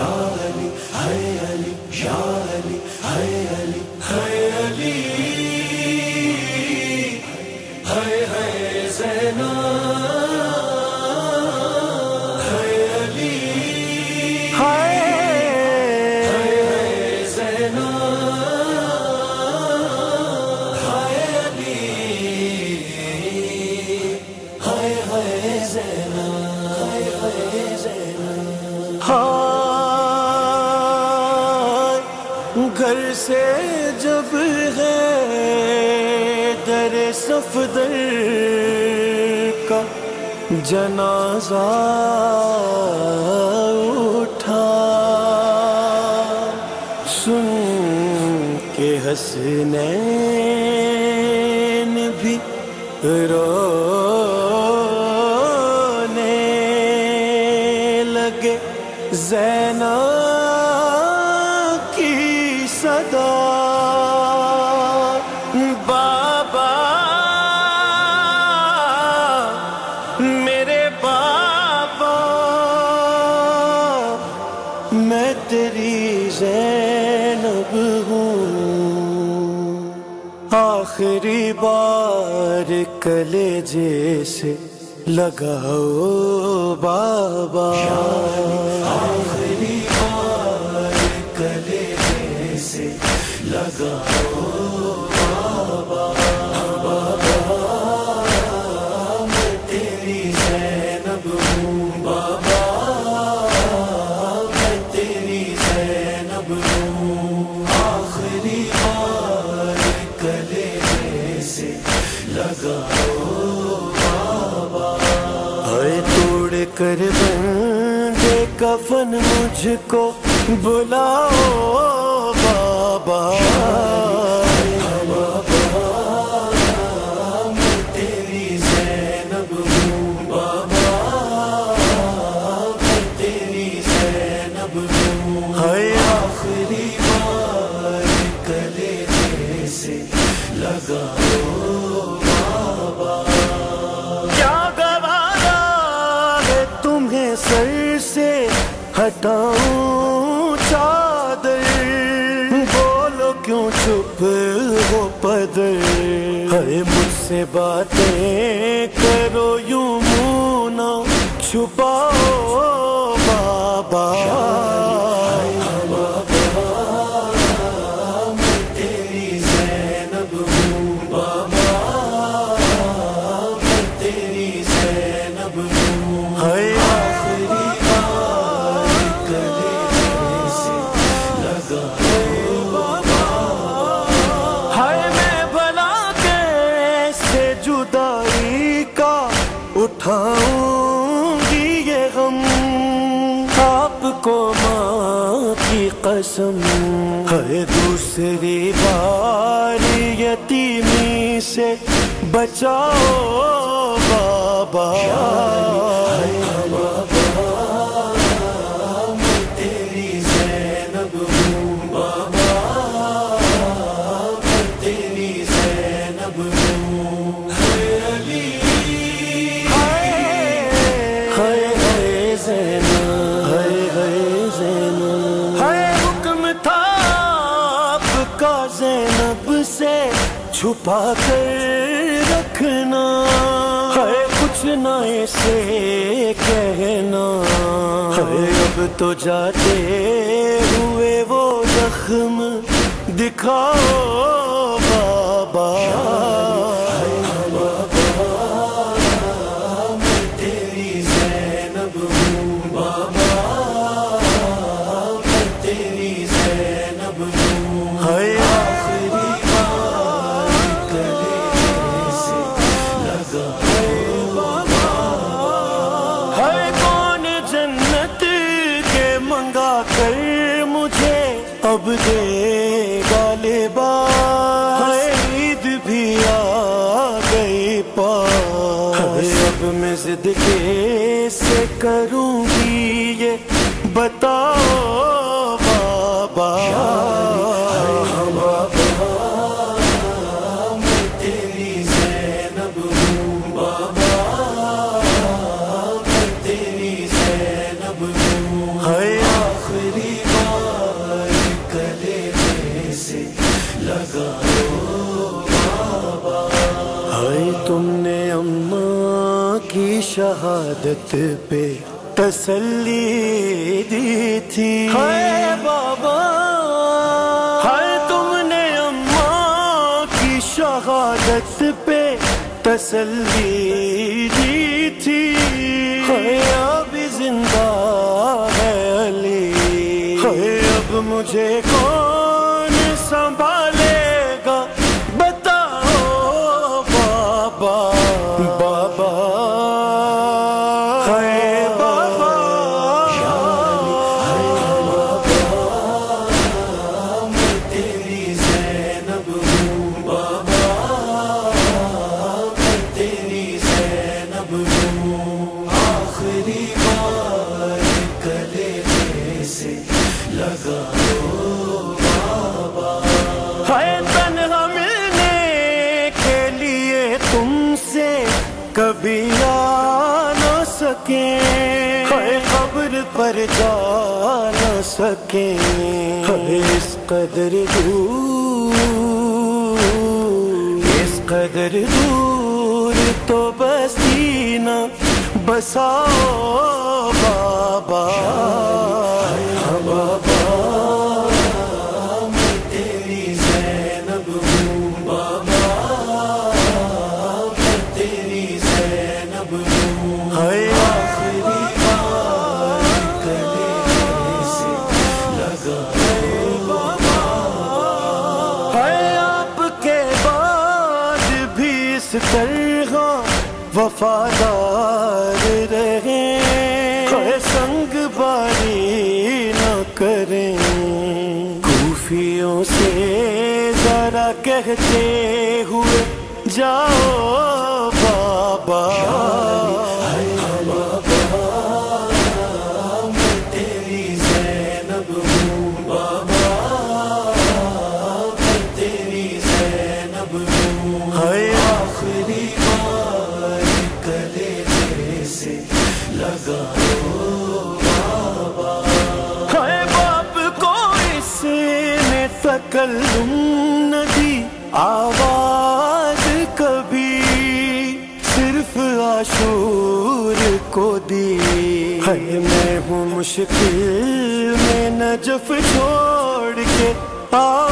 علی ہے علی یا علی ہے علی در صفدر کا جنازہ اٹھا۔ سن کے حسنین بھی رونے لگے۔ زینا آخری بار کلے جیسے لگاؤ بابا۔ آخری بار کلے سے لگاؤ بندے کفن مجھ کو بلاؤ بابا۔ ہٹاؤں چادر۔ بولو کیوں چپ ہو پدر؟ ہر مجھ سے باتیں کرو، یوں منہ نہ چھپاؤ، بابا۔ قسم ہے دوسری بار یتیمی سے بچاؤ بابا۔ چھپا کر رکھنا ہے کچھ نہ اسے کہنا ہے۔ اب تو جاتے ہوئے وہ زخم دکھاؤ بابا۔ کب دے غالبا عید بھی آ گئی پا اب میں ضد سے کروں گی یہ بتاؤ شہادت پہ تسلی دی تھی۔ ہے بابا ہے تم نے اماں کی شہادت پہ تسلی دی تھی۔ ہے اب زندہ ہے علی۔ ہے اب مجھے کون سنبھالے کبھی آ نہ سکیں قبر پر جا نہ سکیں اس قدر دور اس قدر دور تو بسی نہ بساؤ بابا۔ بھی طرح وفادار رہے سنگ باری نہ کریں۔ کوفیوں سے ذرا کہتے ہوئے، جاؤ بابا۔ کو دی۔ ہے میں ہوں مشکل میں نجف چھوڑ کے آ